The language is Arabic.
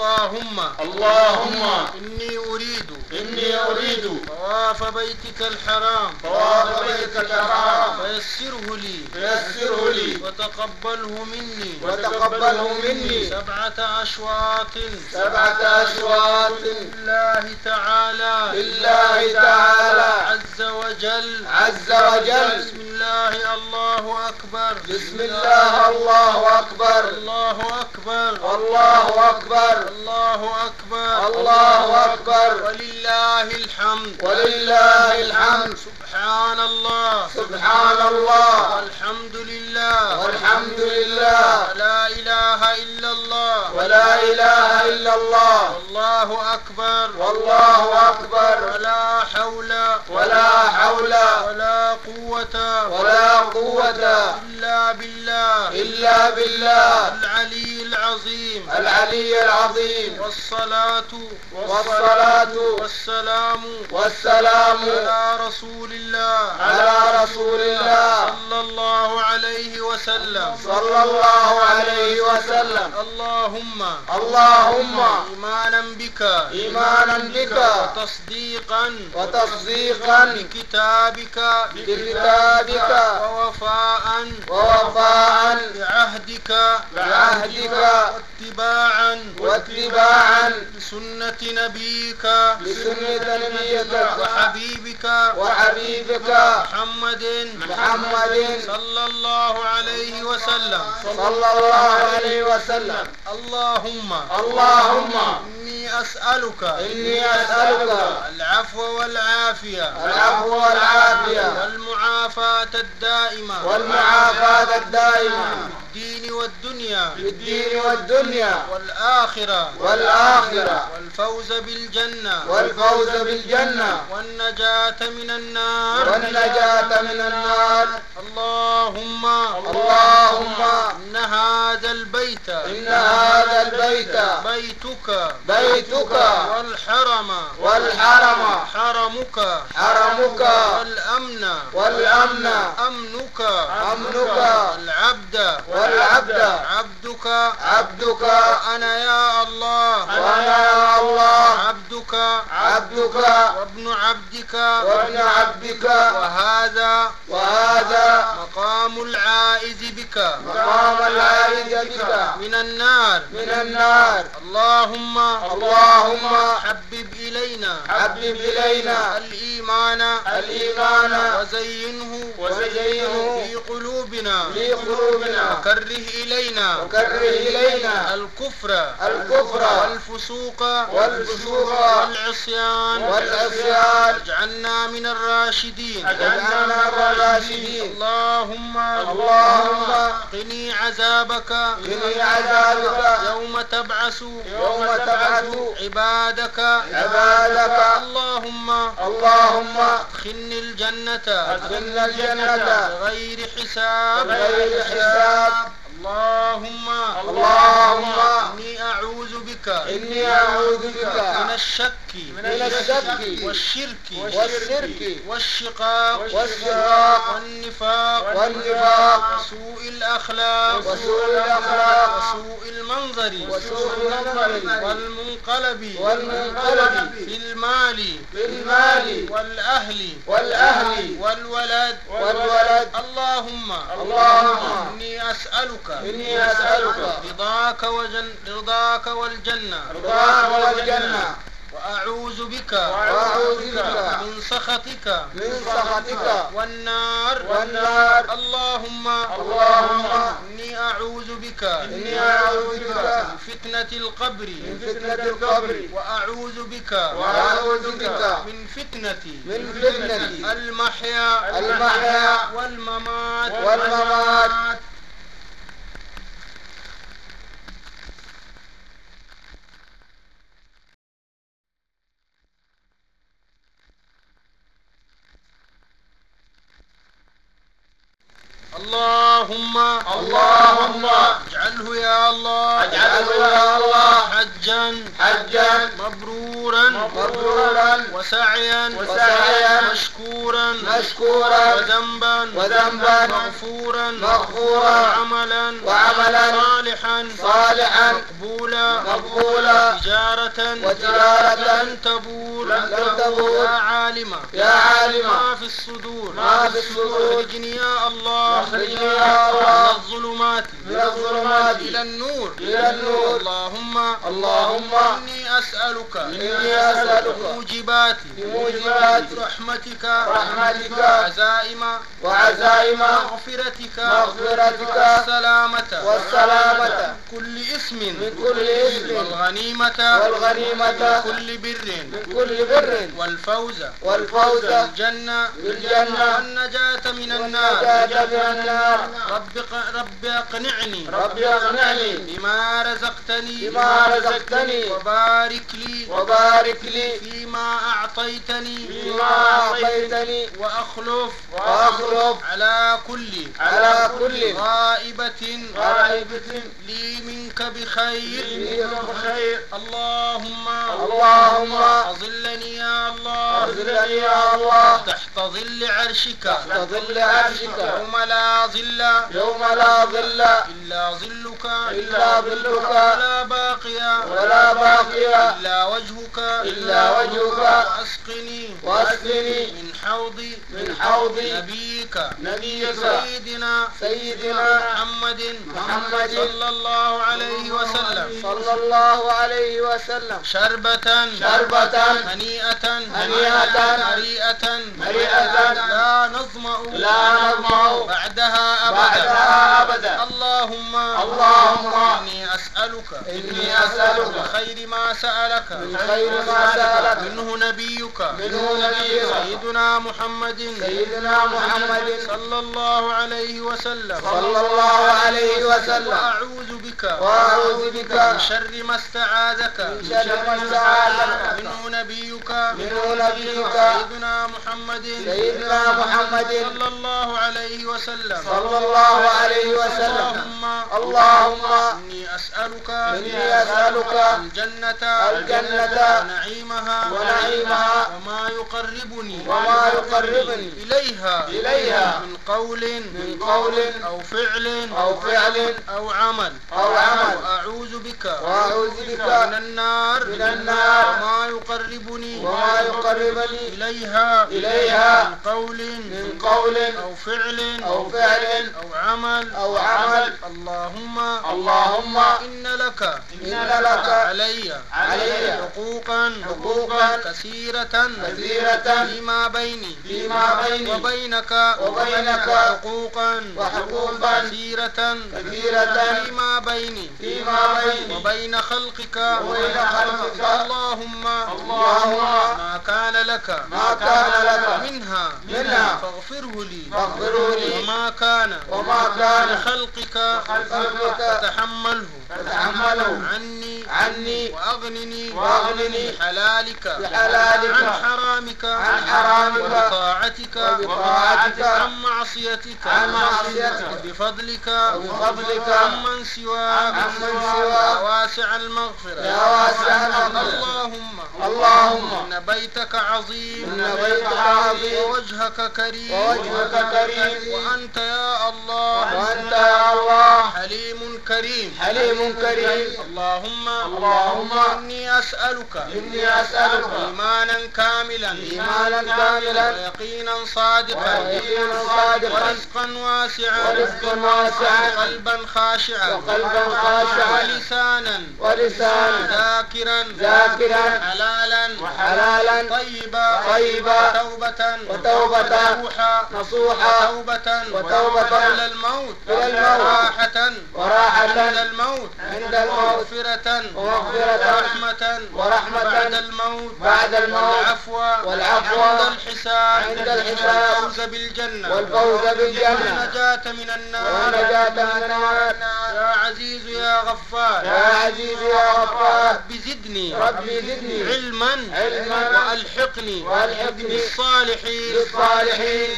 اللهم اللهم إني أريد إني أريد طواف بيتك الحرام طواف بيتك الحرام فيسره لي فيسره لي وتقبله مني وتقبله مني سبعة أشواط سبعة أشواط لله تعالى لله تعالى عز وجل عز وجل بسم الله الله أكبر. بسم الله الله أكبر. الله أكبر. الله أكبر. الله أكبر. الله أكبر. ولله الحمد. ولله الحمد. سبحان الله. سبحان الله. والحمد لله. والحمد لله. ولا إله إلا الله. ولا إله إلا الله. والله أكبر. والله أكبر. ولا حول. ولا حول. ولا قوة. ولا قوة إلا بالله. إلا بالله. العلي العظيم. العلي العظيم. والصلاة والصلاة والسلام والسلام على رسول الله على رسول الله صلى الله عليه وسلم. صلى الله عليه وسلم. اللهم اللهم إيمانا بك. إيمانا بك. وتصديقا. وتصديقا. بكتابك. بكتابك. ووفاء. ووفاء. بعهدك. بعهدك. واتباعا واتباعا لسنة نبيك لسنة نبيك وحبيبك وحبيبك محمد محمد صلى الله عليه وسلم. صلى الله عليه وسلم. اللهم اللهم إني أسألك إني أسألك العفو والعافية العفو والعافية والمعافاة الدائمة والمعافاة الدائمة الدين والدنيا في الدين والدنيا والآخرة والآخرة. والفوز بالجنة والفوز بالجنة. والنجاة من النار. والنجاة من النار. اللهم اللهم. إن هذا البيت إن هذا البيت. بيتك بيتك. والحرم والحرم. حرمك حرمك. والأمن والأمن. أمنك أمنك. والعبد والعبد. عبدك. عبدك. أنا يا الله. وأنا يا الله. عبدك. عبدك. وابن عبدك. وابن عبدك. وهذا وهذا مقام العائز بك. مقام العائد بك. من النار. من النار. اللهم اللهم حبب إلينا. حبب إلينا. الإيمان. الإيمان. وزينه. وزينه. في قلوبنا. في قلوبنا. وكره إلينا. وكره إلينا. الكفر. الكفر. والفسوق. والفسوق. والعصيان. والعصيان. واجعلنا من الراشدين. واجعلنا من الراشدين. اللهم اللهم قني عذابك. قني عذابك. يوم تبعث. يوم تبعث. عبادك. عبادك. اللهم اللهم أدخلني الجنة. ادخلنا الجنة. بغير حساب. بغير حساب. اللهم اللهم إني أعوذ بك إني أعوذ بك من الشك من الشك والشرك والشرك والشقاق والشقاق والنفاق والنفاق وسوء الأخلاق وسوء الأخلاق وسوء المنظر وسوء المنظر والمنقلب والمنقلب في المال في المال والأهل والأهل والولد والولد. اللهم اللهم إني أسألك إني أسألك رضاك وجن رضاك والجنة رضاك والجنة وأعوذ بك وأعوذ بك من سخطك من سخطك والنار. والنار. اللهم اللهم إني أعوذ بك إني أعوذ بك من فتنة القبر. من فتنة القبر. وأعوذ بك وأعوذ بك من فتنة من فتنة المحيا المحيا والممات. والممات. اللهم اللهم اجعله يا الله اجعله يا الله حجا حجا مبرورا مبرورا وسعيا وسعيا مشكورا مشكورا وذنبا وذنبا مغفورا مغفورا وعملا وعملا صالحا صالحا مقبولا مقبولا تجارة وتجارة لن تبور لن تبور يا عالما يا عالما ما في الصدور ما في الصدور. اخرجني يا الله اخرجني يا الظلمات من الظلمات إلى النور. إلى النور. اللهم اللهم إني أسألك إني أسألك موجبات بموجبات رحمتك رحمتك عزائم وعزائم مغفرتك مغفرتك والسلامة والسلامة. كل اسم. من كل اسم. والغنيمة. والغنيمة. كل بر. من كل بر. والفوز. والفوز. بالجنة بالجنة والنجاة من النار. والنجاة من النار. رب رب اقنعني. ربي اقنعني. بما رزقتني. بما رزقتني. وبارك لي. وبارك لي. فيما أعطيتني. فيما أعطيتني. وأخلف. وأخلف. على كل. على كل. غائبة. غائبة. لي منك بخير. بخير اللهم اللهم أظلني يا الله. أظلني يا الله. تحت ظل عرشك. تحت ظل عرشك. يوم لا ظل. يوم لا ظل. إلا ظلك. إلا ظلك. ولا باقي. ولا باقي. إلا وجهك. إلا وجهك. وأسقني. وأسقني. من حوض. من حوض. نبيك. نبيك. سيدنا. سيدنا محمد محمد. صلى الله عليه وسلم. صلى الله عليه وسلم. شربة. شربة. هنيئة. هنيئة. مريئة. مريئة. لا نظمأ. لا نظمأ. بعدها أبدا. بعدها أبدا. اللهم اللهم إني أسألك إني أسألك من خير ما سألك من خير ما سألك منه نبيك منه نبيك سيدنا محمد سيدنا محمد صلى الله عليه وسلم صلى الله عليه وسلم وأعوذ بك وأعوذ بك من شر ما استعاذك من شر ما استعاذك منه نبيك منه نبيك سيدنا محمد سيدنا محمد صلى الله عليه وسلم صلى الله عليه وسلم اللهم اللهم إني أسألك إني أسألك الجنة الجنة ونعيمها ونعيمها وما يقربني وما يقربني إليها إليها من قول من قول أو فعل أو فعل أو عمل أو عمل وأعوذ بك وأعوذ من بك النار من النار وما يقربني وما يقربني إليها إليها من قول من قول أو فعل أو فعل أو عمل أو عمل. اللهم اللهم إن لك إن لك علي علي. حقوقا حقوقا. كثيرة كثيرة. فيما بيني فيما بيني. وبينك وبينك. حقوقا وحقوقا. كثيرة كثيرة. فيما بيني فيما بيني. وبين خلقك. وبين خلقك. اللهم اللهم. ما كان لك ما كان لك. منها منها. فاغفره لي. فاغفره لي. وما كان وما كان لخلقك خلقك فتحمله. فتحمله. عني عني. وأغنني وأغنني. بحلالك بحلالك. عن حرامك. عن حرامك. وبطاعتك. وبطاعتك. عن معصيتك. عن معصيتك. وبفضلك. وبفضلك. عمن سواك. عمن سواك. يا واسع المغفرة. يا واسع المغفرة. اللهم اللهم إن بيتك عظيم إن بيتك عظيم ووجهك كريم ووجهك كريم وأنت يا الله وأنت يا الله حليم كريم حليم كريم اللهم اللهم إني أسألك إني أسألك إيمانا كاملا إيمانا كاملا ويقينا صادقا ويقينا صادقا ورزقا واسعا ورزقا واسعا وقلبا خاشعا وقلبا خاشعا ولسانا ولسانا ذاكرا ذاكرا حلالا حلالا طيبا طيبا وتوبة وتوبة نصوحا نصوحا وتوبة وتوبة قبل الموت قبل الموت وراحة وراحة عند الموت عند الموت ومغفرة ومغفرة ورحمة ورحمة بعد الموت بعد الموت والعفو والعفو عند الحساب عند الحساب والفوز بالجنة والفوز بالجنة والنجاة من النار والنجاة من النار. عزيز يا غفار. يا عزيز يا غفار. رب زدني. ربي زدني. علما. علما. وألحقني. وألحقني. بالصالحين. بالصالحين.